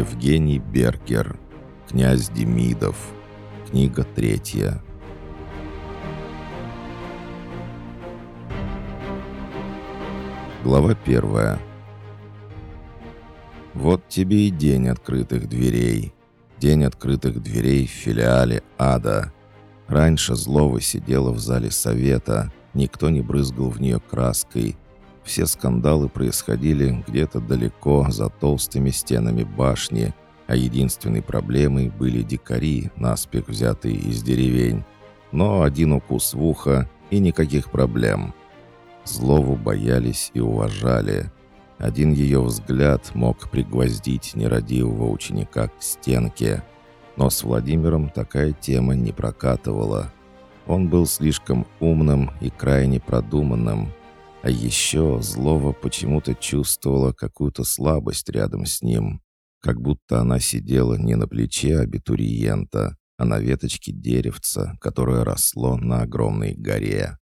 Евгений Бергер. Князь Демидов. Книга третья. Глава первая. Вот тебе и день открытых дверей. День открытых дверей в филиале ада. Раньше Злова сидела в зале совета, никто не брызгал в нее краской. Все скандалы происходили где-то далеко за толстыми стенами башни, а единственной проблемой были дикари, наспех взятые из деревень. Но один укус в ухо и никаких проблем. Злову боялись и уважали. Один ее взгляд мог пригвоздить нерадивого ученика к стенке. Но с Владимиром такая тема не прокатывала. Он был слишком умным и крайне продуманным. А еще Злова почему-то чувствовала какую-то слабость рядом с ним. Как будто она сидела не на плече абитуриента, а на веточке деревца, которое росло на огромной горе.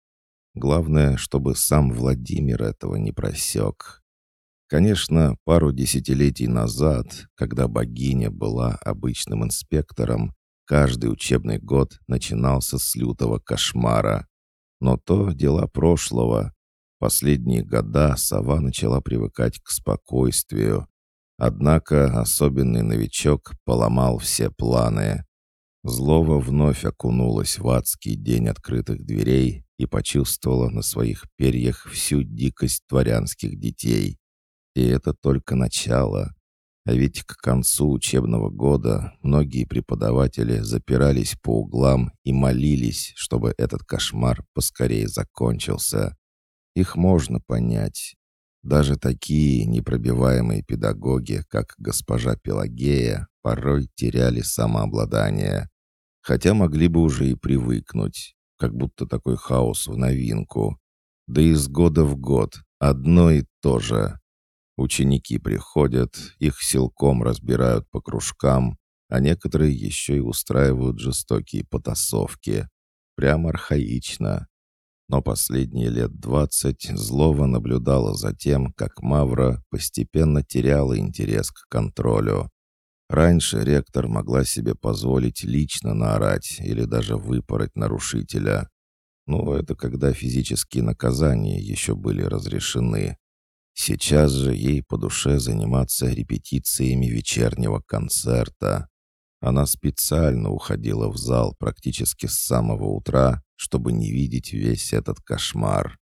Главное, чтобы сам Владимир этого не просек. Конечно, пару десятилетий назад, когда богиня была обычным инспектором, каждый учебный год начинался с лютого кошмара. Но то дела прошлого. Последние года сова начала привыкать к спокойствию. Однако особенный новичок поломал все планы. Злова вновь окунулась в адский день открытых дверей и почувствовала на своих перьях всю дикость дворянских детей. И это только начало. А ведь к концу учебного года многие преподаватели запирались по углам и молились, чтобы этот кошмар поскорее закончился. Их можно понять. Даже такие непробиваемые педагоги, как госпожа Пелагея, порой теряли самообладание. Хотя могли бы уже и привыкнуть как будто такой хаос в новинку. Да из года в год одно и то же. Ученики приходят, их силком разбирают по кружкам, а некоторые еще и устраивают жестокие потасовки. Прямо архаично. Но последние лет двадцать Злова наблюдала за тем, как Мавра постепенно теряла интерес к контролю. Раньше ректор могла себе позволить лично наорать или даже выпороть нарушителя. Ну, это когда физические наказания еще были разрешены. Сейчас же ей по душе заниматься репетициями вечернего концерта. Она специально уходила в зал практически с самого утра, чтобы не видеть весь этот кошмар.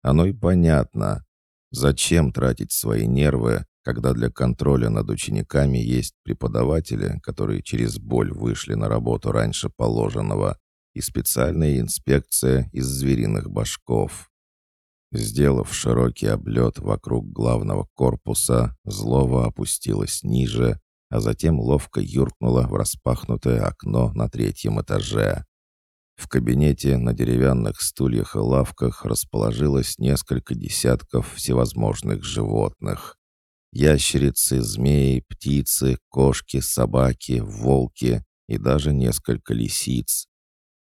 Оно и понятно. Зачем тратить свои нервы, когда для контроля над учениками есть преподаватели, которые через боль вышли на работу раньше положенного, и специальная инспекция из звериных башков. Сделав широкий облет вокруг главного корпуса, Злова опустилась ниже, а затем ловко юркнула в распахнутое окно на третьем этаже. В кабинете на деревянных стульях и лавках расположилось несколько десятков всевозможных животных. Ящерицы, змеи, птицы, кошки, собаки, волки и даже несколько лисиц.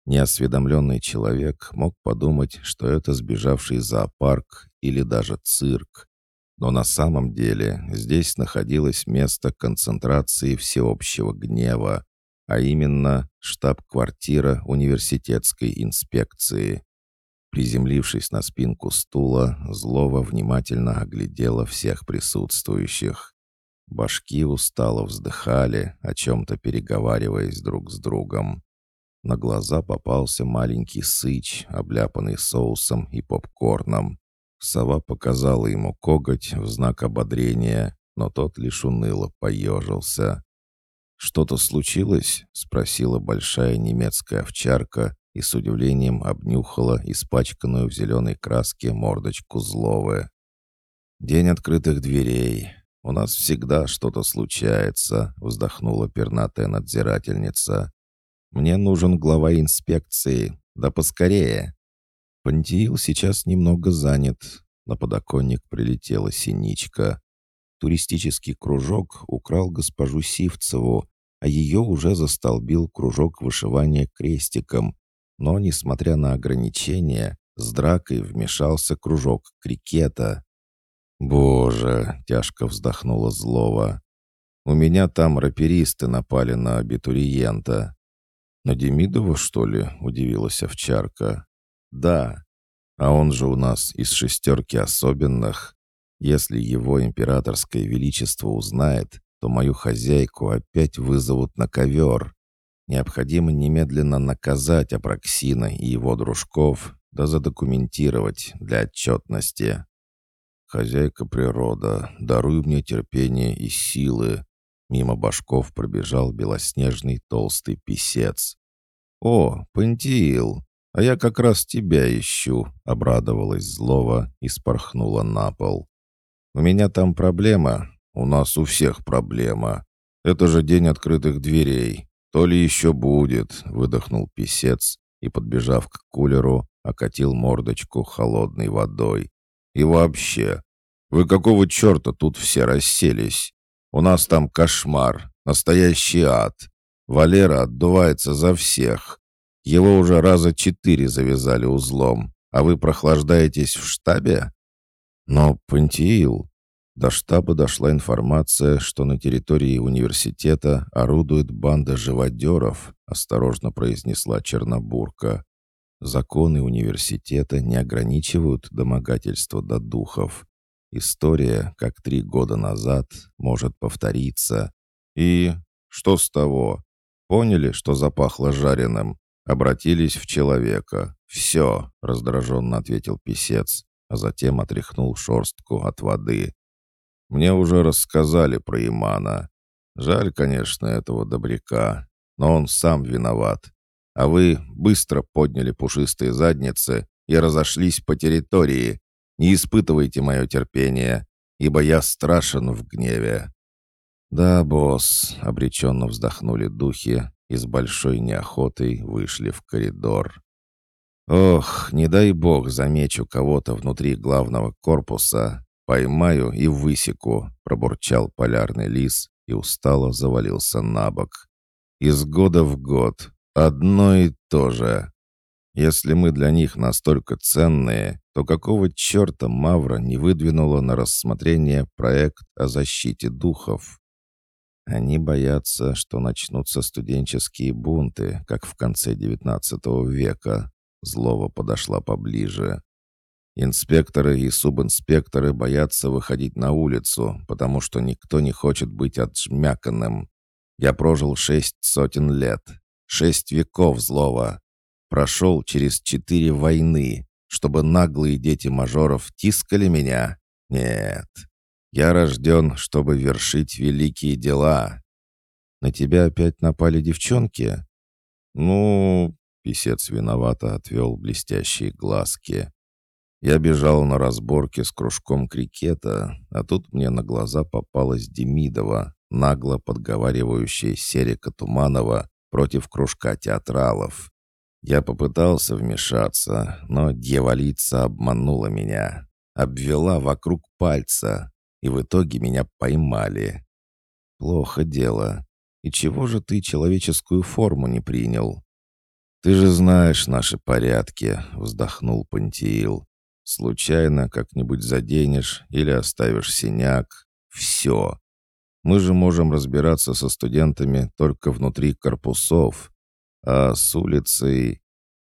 Неосведомленный человек мог подумать, что это сбежавший зоопарк или даже цирк. Но на самом деле здесь находилось место концентрации всеобщего гнева, а именно штаб-квартира университетской инспекции. Приземлившись на спинку стула, Злова внимательно оглядела всех присутствующих. Башки устало вздыхали, о чем-то переговариваясь друг с другом. На глаза попался маленький сыч, обляпанный соусом и попкорном. Сова показала ему коготь в знак ободрения, но тот лишь уныло поежился. «Что-то случилось?» — спросила большая немецкая овчарка, и с удивлением обнюхала испачканную в зеленой краске мордочку Зловы. «День открытых дверей. У нас всегда что-то случается», — вздохнула пернатая надзирательница. «Мне нужен глава инспекции. Да поскорее». Пантиил сейчас немного занят. На подоконник прилетела синичка. Туристический кружок украл госпожу Сивцеву, а ее уже застолбил кружок вышивания крестиком, но, несмотря на ограничения, с дракой вмешался кружок крикета. «Боже!» — тяжко вздохнула Злова. У меня там раперисты напали на абитуриента». «На Демидова, что ли?» — удивилась овчарка. «Да. А он же у нас из шестерки особенных. Если его императорское величество узнает, то мою хозяйку опять вызовут на ковер. Необходимо немедленно наказать Апраксина и его дружков, да задокументировать для отчетности. Хозяйка природа, даруй мне терпение и силы. Мимо башков пробежал белоснежный толстый писец. «О, Пантиил, а я как раз тебя ищу», — обрадовалась злова и спорхнула на пол. «У меня там проблема. У нас у всех проблема. Это же день открытых дверей. То ли еще будет», — выдохнул писец и, подбежав к кулеру, окатил мордочку холодной водой. «И вообще, вы какого черта тут все расселись? У нас там кошмар, настоящий ад. Валера отдувается за всех. Его уже раза четыре завязали узлом, а вы прохлаждаетесь в штабе? Но, Пантиил, до штаба дошла информация, что на территории университета орудует банда живодеров, осторожно произнесла Чернобурка. Законы университета не ограничивают домогательство до духов. История, как три года назад, может повториться. И что с того? Поняли, что запахло жареным? Обратились в человека. «Все», — раздраженно ответил писец, а затем отряхнул шорстку от воды. «Мне уже рассказали про Имана. Жаль, конечно, этого добряка, но он сам виноват. А вы быстро подняли пушистые задницы и разошлись по территории, не испытывайте мое терпение, ибо я страшен в гневе». «Да, босс», — обреченно вздохнули духи и с большой неохотой вышли в коридор. «Ох, не дай бог замечу кого-то внутри главного корпуса, поймаю и высеку», — пробурчал полярный лис и устало завалился на бок. «Из года в год одно и то же. Если мы для них настолько ценные, то какого черта Мавра не выдвинула на рассмотрение проект о защите духов? Они боятся, что начнутся студенческие бунты, как в конце XIX века. Злова подошла поближе. Инспекторы и субинспекторы боятся выходить на улицу, потому что никто не хочет быть отжмяканным. Я прожил шесть сотен лет, шесть веков злого. Прошел через четыре войны, чтобы наглые дети мажоров тискали меня? Нет. Я рожден, чтобы вершить великие дела. На тебя опять напали девчонки? Ну, писец виновато отвел блестящие глазки. Я бежал на разборке с кружком крикета, а тут мне на глаза попалась Демидова, нагло подговаривающая Серика Туманова против кружка театралов. Я попытался вмешаться, но дьяволица обманула меня, обвела вокруг пальца, и в итоге меня поймали. Плохо дело. И чего же ты человеческую форму не принял? Ты же знаешь наши порядки, вздохнул Пантиил. Случайно как-нибудь заденешь или оставишь синяк. Все. Мы же можем разбираться со студентами только внутри корпусов, а с улицей...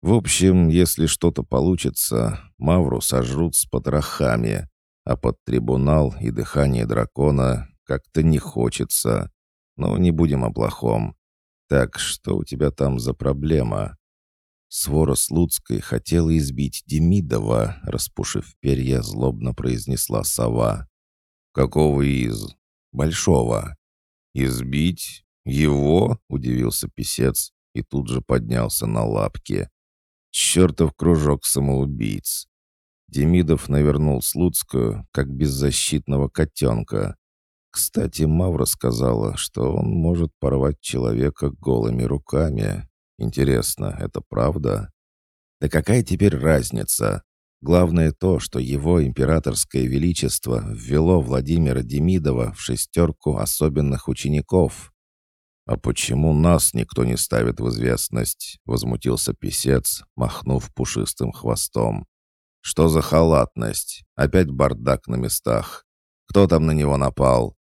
В общем, если что-то получится, Мавру сожрут с потрохами, а под трибунал и дыхание дракона как-то не хочется. Но не будем о плохом. Так, что у тебя там за проблема?» Свора Слуцкой хотела избить Демидова, распушив перья, злобно произнесла сова. «Какого из? Большого?» «Избить? Его?» — удивился писец и тут же поднялся на лапки. Чертов кружок самоубийц. Демидов навернул Слуцкую, как беззащитного котенка. Кстати, Мавра сказала, что он может порвать человека голыми руками. Интересно, это правда? Да какая теперь разница? Главное то, что его императорское величество ввело Владимира Демидова в шестерку особенных учеников. «А почему нас никто не ставит в известность?» — возмутился писец, махнув пушистым хвостом. «Что за халатность? Опять бардак на местах. Кто там на него напал?»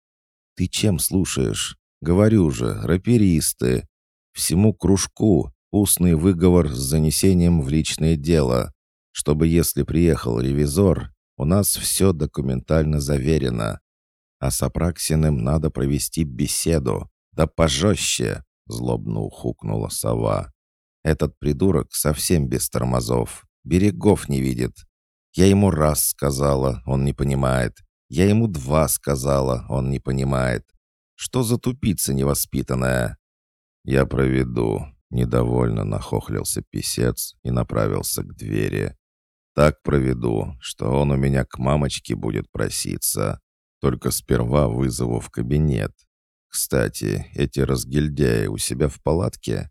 «Ты чем слушаешь? Говорю же, раперисты. Всему кружку устный выговор с занесением в личное дело, чтобы если приехал ревизор, у нас все документально заверено. А с Апраксиным надо провести беседу, да пожестче, злобно ухукнула сова. Этот придурок совсем без тормозов, берегов не видит. Я ему раз сказала, он не понимает. Я ему два сказала, он не понимает. Что за тупица невоспитанная? Я проведу, недовольно нахохлился писец и направился к двери. Так проведу, что он у меня к мамочке будет проситься. Только сперва вызову в кабинет. Кстати, эти разгильдяи у себя в палатке?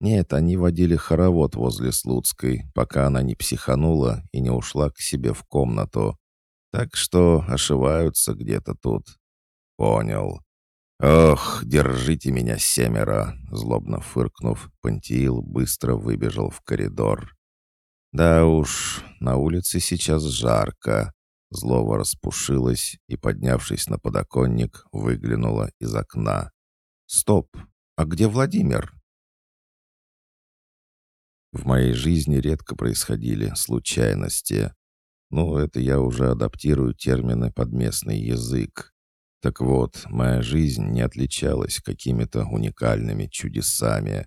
Нет, они водили хоровод возле Слуцкой, пока она не психанула и не ушла к себе в комнату. Так что ошиваются где-то тут. Понял. «Ох, держите меня, семеро!» Злобно фыркнув, Пантиил быстро выбежал в коридор. «Да уж, на улице сейчас жарко». Злово распушилась и, поднявшись на подоконник, выглянула из окна. «Стоп! А где Владимир?» В моей жизни редко происходили случайности. Ну, это я уже адаптирую термины под местный язык. Так вот, моя жизнь не отличалась какими-то уникальными чудесами.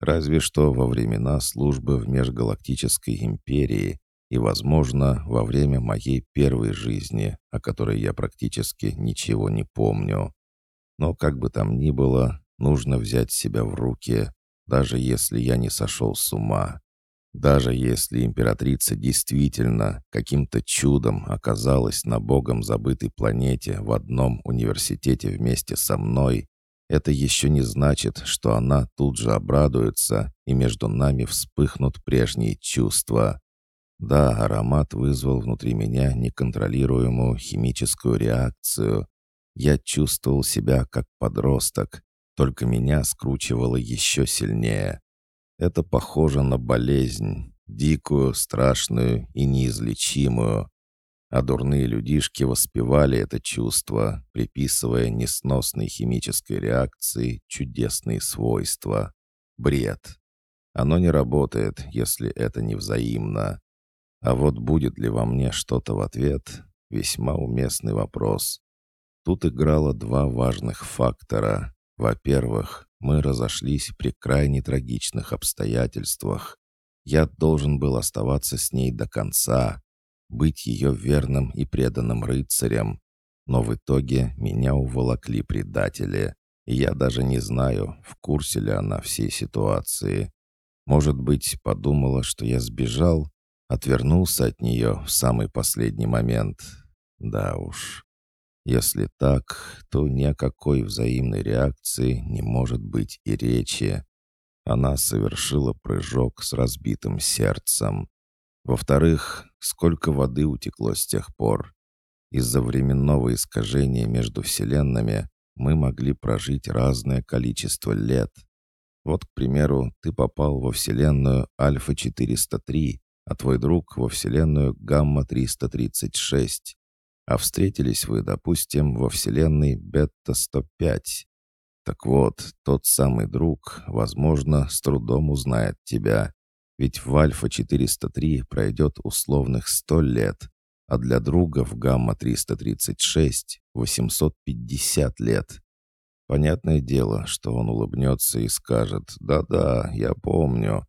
Разве что во времена службы в Межгалактической империи и, возможно, во время моей первой жизни, о которой я практически ничего не помню. Но как бы там ни было, нужно взять себя в руки, даже если я не сошел с ума. Даже если императрица действительно каким-то чудом оказалась на богом забытой планете в одном университете вместе со мной, это еще не значит, что она тут же обрадуется, и между нами вспыхнут прежние чувства. Да, аромат вызвал внутри меня неконтролируемую химическую реакцию. Я чувствовал себя как подросток, только меня скручивало еще сильнее. Это похоже на болезнь, дикую, страшную и неизлечимую. А дурные людишки воспевали это чувство, приписывая несносной химической реакции чудесные свойства. Бред. Оно не работает, если это не взаимно. А вот будет ли во мне что-то в ответ — весьма уместный вопрос. Тут играло два важных фактора. Во-первых, мы разошлись при крайне трагичных обстоятельствах. Я должен был оставаться с ней до конца, быть ее верным и преданным рыцарем. Но в итоге меня уволокли предатели, и я даже не знаю, в курсе ли она всей ситуации. Может быть, подумала, что я сбежал, отвернулся от нее в самый последний момент. Да уж. Если так, то ни о какой взаимной реакции не может быть и речи. Она совершила прыжок с разбитым сердцем. Во-вторых, сколько воды утекло с тех пор. Из-за временного искажения между вселенными мы могли прожить разное количество лет. Вот, к примеру, ты попал во вселенную Альфа-403, а твой друг во вселенную Гамма-336. А встретились вы, допустим, во вселенной Бета-105. Так вот, тот самый друг, возможно, с трудом узнает тебя, ведь в Альфа-403 пройдет условных 100 лет, а для друга в Гамма-336 850 лет. Понятное дело, что он улыбнется и скажет «Да-да, я помню.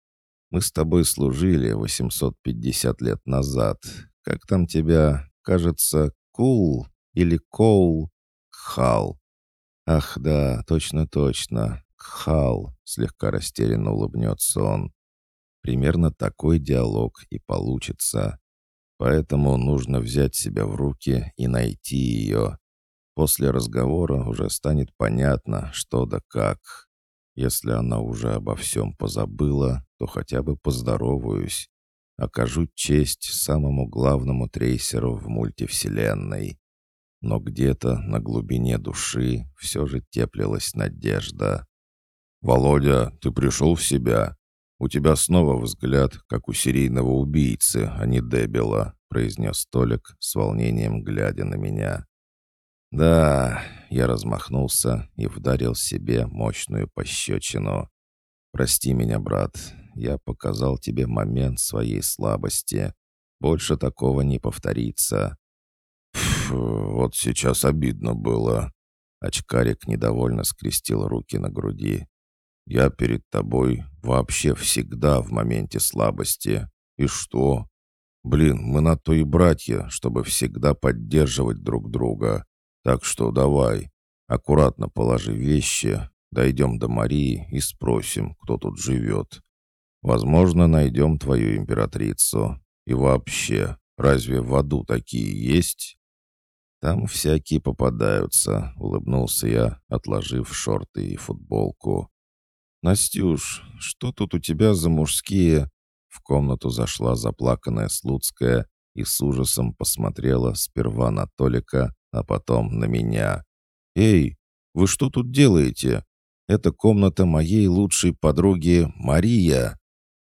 Мы с тобой служили 850 лет назад. Как там тебя, кажется, Кул или Коул? Кхал. Ах да, точно-точно, Кхал», — слегка растерянно улыбнется он. Примерно такой диалог и получится. Поэтому нужно взять себя в руки и найти ее. После разговора уже станет понятно, что да как. Если она уже обо всем позабыла, то хотя бы поздороваюсь. Окажу честь самому главному трейсеру в мультивселенной. Но где-то на глубине души все же теплилась надежда. «Володя, ты пришел в себя?» «У тебя снова взгляд, как у серийного убийцы, а не дебила», произнес Толик с волнением, глядя на меня. «Да», — я размахнулся и вдарил себе мощную пощечину. «Прости меня, брат, я показал тебе момент своей слабости. Больше такого не повторится». «Фу, вот сейчас обидно было». Очкарик недовольно скрестил руки на груди. «Я перед тобой вообще всегда в моменте слабости. И что? Блин, мы на то и братья, чтобы всегда поддерживать друг друга. Так что давай, аккуратно положи вещи, дойдем до Марии и спросим, кто тут живет. Возможно, найдем твою императрицу. И вообще, разве в аду такие есть?» «Там всякие попадаются», — улыбнулся я, отложив шорты и футболку. «Настюш, что тут у тебя за мужские...» В комнату зашла заплаканная Слуцкая и с ужасом посмотрела сперва на Толика, а потом на меня. «Эй, вы что тут делаете? Это комната моей лучшей подруги Мария!»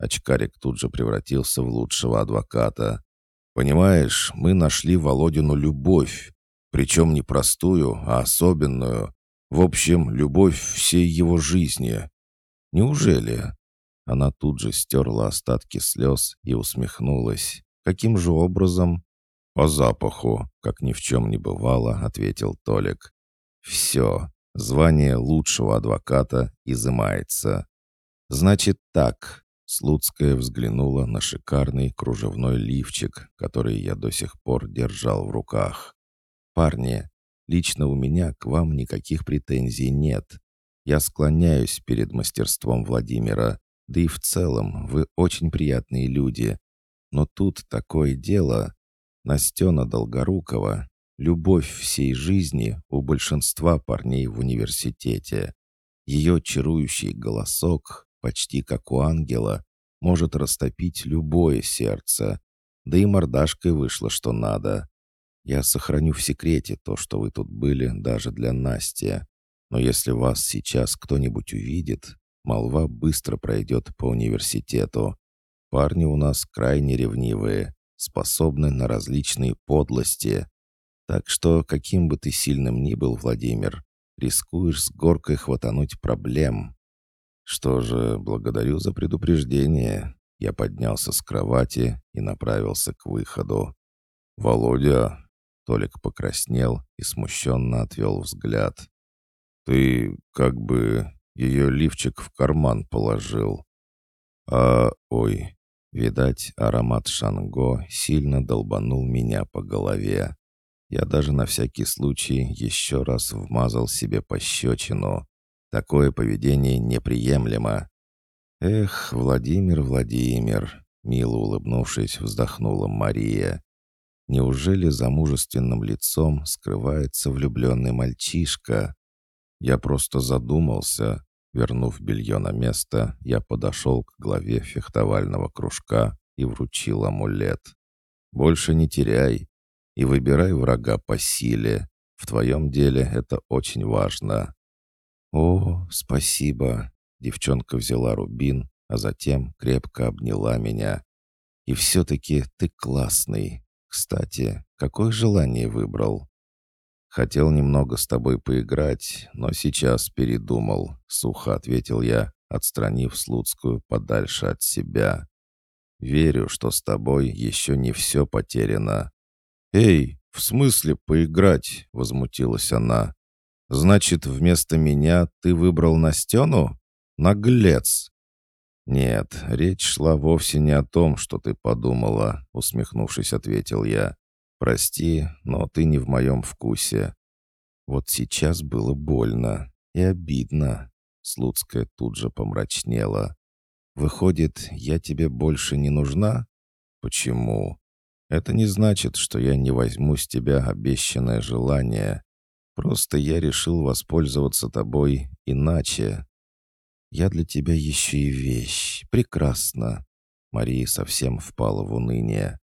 Очкарик тут же превратился в лучшего адвоката. «Понимаешь, мы нашли Володину любовь, причем не простую, а особенную. В общем, любовь всей его жизни. Неужели?» Она тут же стерла остатки слез и усмехнулась. «Каким же образом?» «По запаху», — как ни в чем не бывало, — ответил Толик. «Все, звание лучшего адвоката изымается». «Значит так», — Слуцкая взглянула на шикарный кружевной лифчик, который я до сих пор держал в руках. «Парни, лично у меня к вам никаких претензий нет. Я склоняюсь перед мастерством Владимира, да и в целом вы очень приятные люди. Но тут такое дело. Настена Долгорукова — любовь всей жизни у большинства парней в университете. Ее чарующий голосок, почти как у ангела, может растопить любое сердце. Да и мордашкой вышло, что надо. Я сохраню в секрете то, что вы тут были даже для Насти. Но если вас сейчас кто-нибудь увидит, молва быстро пройдет по университету. Парни у нас крайне ревнивые, способны на различные подлости. Так что, каким бы ты сильным ни был, Владимир, рискуешь с горкой хватануть проблем. Что же, благодарю за предупреждение. Я поднялся с кровати и направился к выходу. «Володя!» Толик покраснел и смущенно отвел взгляд. «Ты как бы ее лифчик в карман положил. А, ой, видать, аромат шанго сильно долбанул меня по голове. Я даже на всякий случай еще раз вмазал себе пощечину. Такое поведение неприемлемо. Эх, Владимир, Владимир, мило улыбнувшись, вздохнула Мария. Неужели за мужественным лицом скрывается влюбленный мальчишка? Я просто задумался. Вернув белье на место, я подошел к главе фехтовального кружка и вручил амулет. «Больше не теряй и выбирай врага по силе. В твоем деле это очень важно». «О, спасибо!» Девчонка взяла рубин, а затем крепко обняла меня. «И все-таки ты классный. Кстати, какое желание выбрал?» «Хотел немного с тобой поиграть, но сейчас передумал», — сухо ответил я, отстранив Слуцкую подальше от себя. «Верю, что с тобой еще не все потеряно». «Эй, в смысле поиграть?» — возмутилась она. «Значит, вместо меня ты выбрал Настену? Наглец!» «Нет, речь шла вовсе не о том, что ты подумала», — усмехнувшись, ответил я. Прости, но ты не в моем вкусе. Вот сейчас было больно и обидно. Слуцкая тут же помрачнела. Выходит, я тебе больше не нужна? Почему? Это не значит, что я не возьму с тебя обещанное желание. Просто я решил воспользоваться тобой иначе. Я для тебя еще и вещь. Прекрасно. Мария совсем впала в уныние.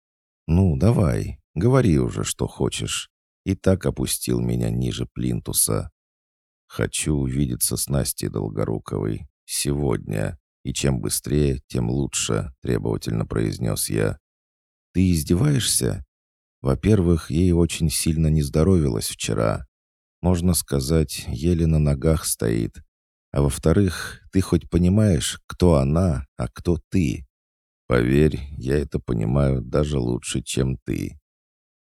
Ну, давай, Говори уже, что хочешь. И так опустил меня ниже плинтуса. Хочу увидеться с Настей Долгоруковой. Сегодня. И чем быстрее, тем лучше, требовательно произнес я. Ты издеваешься? Во-первых, ей очень сильно не здоровилось вчера. Можно сказать, еле на ногах стоит. А во-вторых, ты хоть понимаешь, кто она, а кто ты? Поверь, я это понимаю даже лучше, чем ты.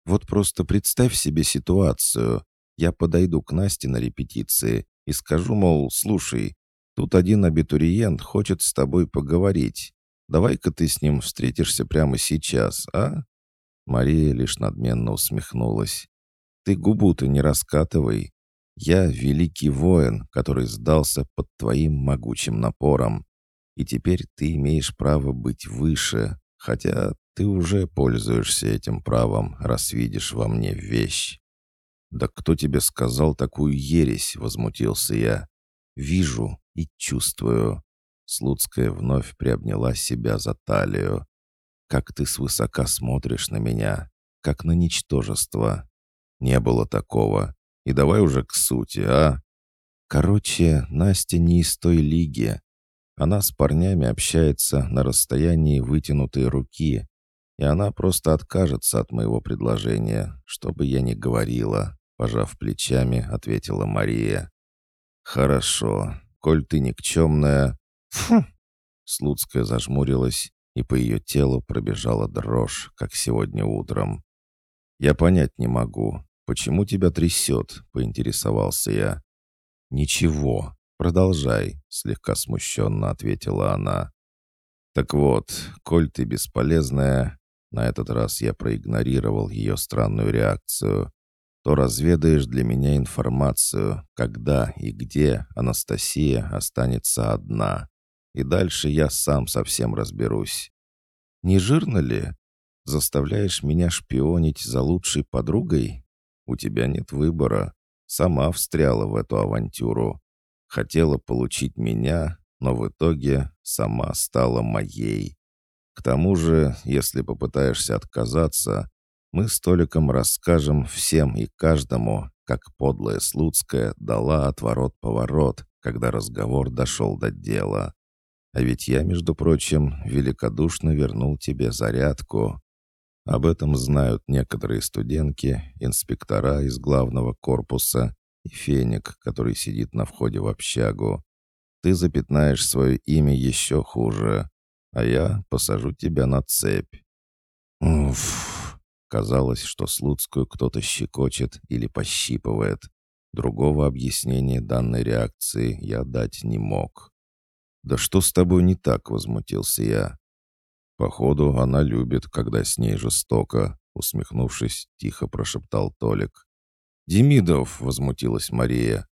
Вот просто представь себе ситуацию. Я подойду к Насте на репетиции и скажу, мол, слушай, тут один абитуриент хочет с тобой поговорить. Давай-ка ты с ним встретишься прямо сейчас, а?» Мария лишь надменно усмехнулась. «Ты губу-то не раскатывай. Я великий воин, который сдался под твоим могучим напором. И теперь ты имеешь право быть выше, хотя ты уже пользуешься этим правом, раз видишь во мне вещь». «Да кто тебе сказал такую ересь?» — возмутился я. «Вижу и чувствую». Слуцкая вновь приобняла себя за талию. «Как ты свысока смотришь на меня, как на ничтожество. Не было такого. И давай уже к сути, а?» Короче, Настя не из той лиги. Она с парнями общается на расстоянии вытянутой руки, и она просто откажется от моего предложения, что бы я ни говорила. Пожав плечами, ответила Мария. «Хорошо. Коль ты никчемная...» «Фу!» Слуцкая зажмурилась, и по ее телу пробежала дрожь, как сегодня утром. «Я понять не могу, почему тебя трясет?» — поинтересовался я. «Ничего, продолжай», — слегка смущенно ответила она. «Так вот, коль ты бесполезная...» На этот раз я проигнорировал ее странную реакцию то разведаешь для меня информацию, когда и где Анастасия останется одна. И дальше я сам совсем разберусь. Не жирно ли? Заставляешь меня шпионить за лучшей подругой? У тебя нет выбора. Сама встряла в эту авантюру. Хотела получить меня, но в итоге сама стала моей. К тому же, если попытаешься отказаться, мы с Толиком расскажем всем и каждому, как подлая Слуцкая дала отворот-поворот, когда разговор дошел до дела. А ведь я, между прочим, великодушно вернул тебе зарядку. Об этом знают некоторые студентки, инспектора из главного корпуса и феник, который сидит на входе в общагу. Ты запятнаешь свое имя еще хуже, а я посажу тебя на цепь. Уф. Казалось, что Слуцкую кто-то щекочет или пощипывает. Другого объяснения данной реакции я дать не мог. «Да что с тобой не так?» — возмутился я. «Походу, она любит, когда с ней жестоко», — усмехнувшись, тихо прошептал Толик. «Демидов!» — возмутилась Мария.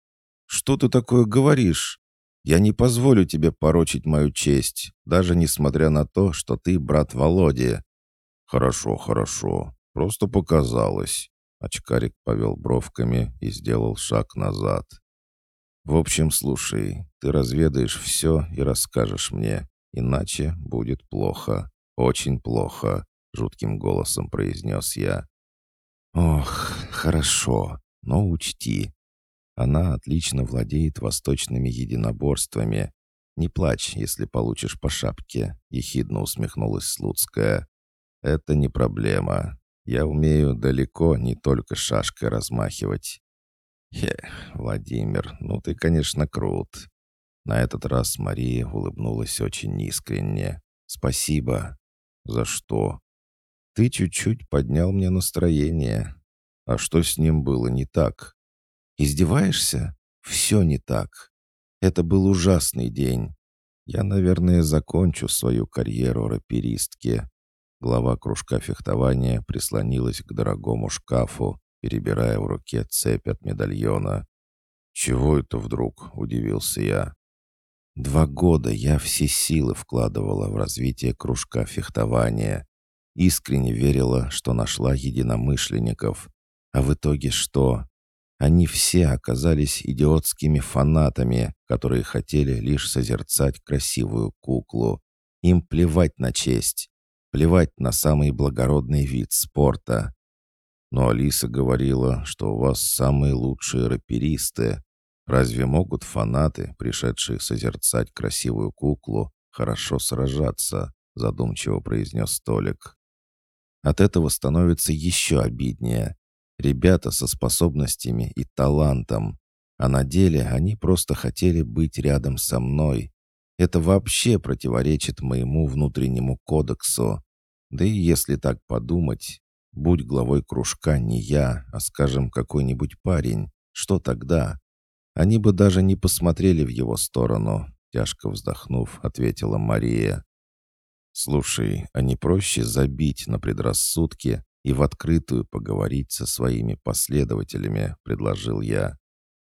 «Что ты такое говоришь? Я не позволю тебе порочить мою честь, даже несмотря на то, что ты брат Володи». «Хорошо, хорошо. Просто показалось. Очкарик повел бровками и сделал шаг назад. «В общем, слушай, ты разведаешь все и расскажешь мне, иначе будет плохо, очень плохо», — жутким голосом произнес я. «Ох, хорошо, но учти, она отлично владеет восточными единоборствами. Не плачь, если получишь по шапке», — ехидно усмехнулась Слуцкая. «Это не проблема. Я умею далеко не только шашкой размахивать. Хе, Владимир, ну ты, конечно, крут. На этот раз Мария улыбнулась очень искренне. Спасибо. За что? Ты чуть-чуть поднял мне настроение. А что с ним было не так? Издеваешься? Все не так. Это был ужасный день. Я, наверное, закончу свою карьеру раперистки. Глава кружка фехтования прислонилась к дорогому шкафу, перебирая в руке цепь от медальона. «Чего это вдруг?» — удивился я. «Два года я все силы вкладывала в развитие кружка фехтования. Искренне верила, что нашла единомышленников. А в итоге что? Они все оказались идиотскими фанатами, которые хотели лишь созерцать красивую куклу. Им плевать на честь. Плевать на самый благородный вид спорта. Но Алиса говорила, что у вас самые лучшие раперисты. Разве могут фанаты, пришедшие созерцать красивую куклу, хорошо сражаться?» задумчиво произнес Толик. От этого становится еще обиднее. Ребята со способностями и талантом. А на деле они просто хотели быть рядом со мной. Это вообще противоречит моему внутреннему кодексу. Да и если так подумать, будь главой кружка не я, а, скажем, какой-нибудь парень, что тогда? Они бы даже не посмотрели в его сторону, тяжко вздохнув, ответила Мария. «Слушай, а не проще забить на предрассудки и в открытую поговорить со своими последователями?» — предложил я.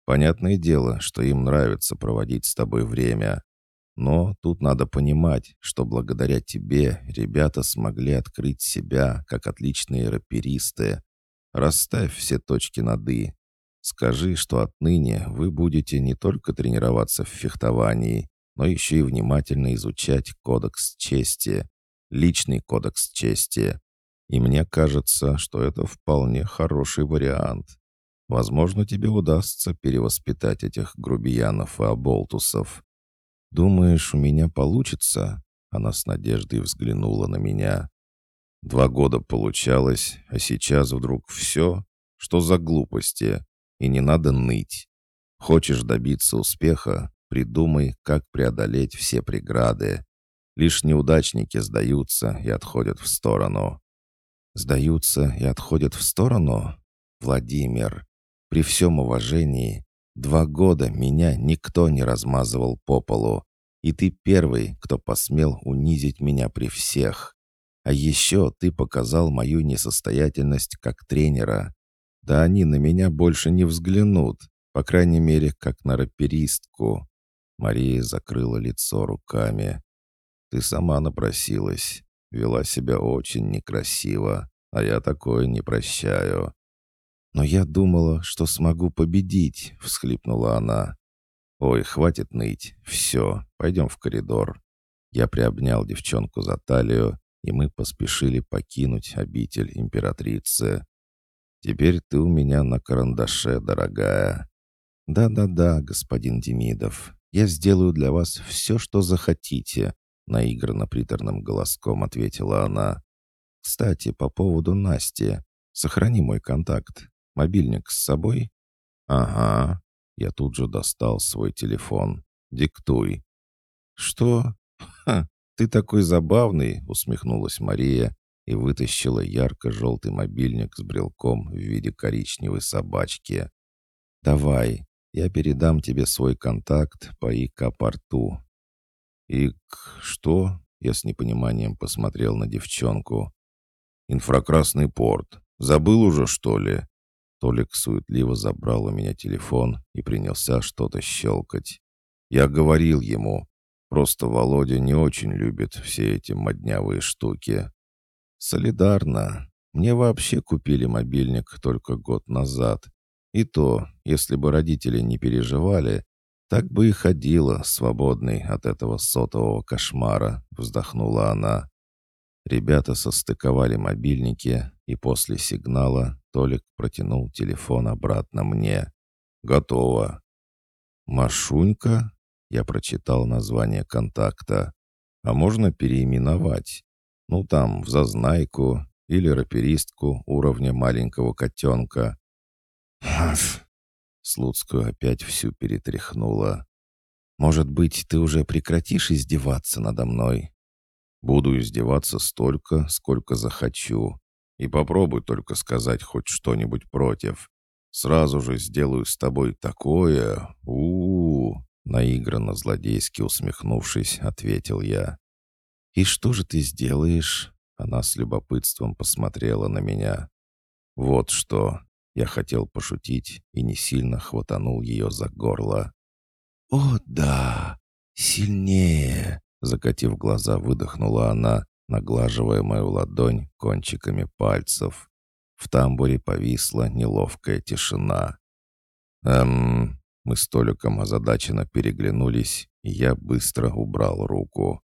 «Понятное дело, что им нравится проводить с тобой время. Но тут надо понимать, что благодаря тебе ребята смогли открыть себя как отличные раперисты. Расставь все точки над «и». Скажи, что отныне вы будете не только тренироваться в фехтовании, но еще и внимательно изучать кодекс чести, личный кодекс чести. И мне кажется, что это вполне хороший вариант. Возможно, тебе удастся перевоспитать этих грубиянов и оболтусов. Думаешь, у меня получится?» Она с надеждой взглянула на меня. «Два года получалось, а сейчас вдруг все? Что за глупости? И не надо ныть. Хочешь добиться успеха? Придумай, как преодолеть все преграды. Лишь неудачники сдаются и отходят в сторону. Сдаются и отходят в сторону? Владимир, при всем уважении, два года меня никто не размазывал по полу, и ты первый, кто посмел унизить меня при всех. А еще ты показал мою несостоятельность как тренера. Да они на меня больше не взглянут, по крайней мере, как на раперистку. Мария закрыла лицо руками. «Ты сама напросилась. Вела себя очень некрасиво, а я такое не прощаю». «Но я думала, что смогу победить», — всхлипнула она. «Ой, хватит ныть. Все, пойдем в коридор». Я приобнял девчонку за талию, и мы поспешили покинуть обитель императрицы. «Теперь ты у меня на карандаше, дорогая». «Да-да-да, господин Демидов, я сделаю для вас все, что захотите», — наигранно приторным голоском ответила она. «Кстати, по поводу Насти. Сохрани мой контакт. Мобильник с собой?» «Ага». Я тут же достал свой телефон. «Диктуй». «Что? Ха, ты такой забавный!» — усмехнулась Мария и вытащила ярко-желтый мобильник с брелком в виде коричневой собачки. «Давай, я передам тебе свой контакт по ИК-порту». «ИК что?» — я с непониманием посмотрел на девчонку. «Инфракрасный порт. Забыл уже, что ли?» Толик суетливо забрал у меня телефон и принялся что-то щелкать. Я говорил ему, просто Володя не очень любит все эти моднявые штуки. Солидарно. Мне вообще купили мобильник только год назад. И то, если бы родители не переживали, так бы и ходила, свободной от этого сотового кошмара, вздохнула она. Ребята состыковали мобильники, и после сигнала Толик протянул телефон обратно мне. «Готово». «Машунька?» Я прочитал название контакта. «А можно переименовать? Ну, там, в зазнайку или раперистку уровня маленького котенка. Слуцкую опять всю перетряхнула. «Может быть, ты уже прекратишь издеваться надо мной?» «Буду издеваться столько, сколько захочу. И попробуй только сказать хоть что-нибудь против. Сразу же сделаю с тобой такое. у, -у, -у наигранно злодейски усмехнувшись, ответил я. «И что же ты сделаешь?» Она с любопытством посмотрела на меня. «Вот что!» Я хотел пошутить и не сильно хватанул ее за горло. «О, да! Сильнее!» Закатив глаза, выдохнула она, наглаживая мою ладонь кончиками пальцев. В тамбуре повисла неловкая тишина. «Эм...» Мы с Толиком озадаченно переглянулись, и я быстро убрал руку.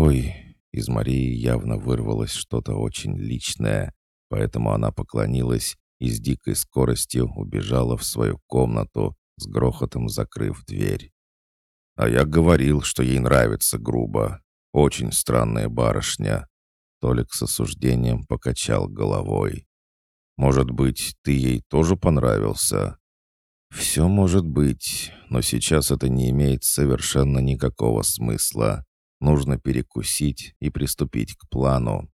«Ой, из Марии явно вырвалось что-то очень личное, поэтому она поклонилась и с дикой скоростью убежала в свою комнату, с грохотом закрыв дверь. А я говорил, что ей нравится грубо. Очень странная барышня. Толик с осуждением покачал головой. Может быть, ты ей тоже понравился?» «Все может быть, но сейчас это не имеет совершенно никакого смысла. Нужно перекусить и приступить к плану.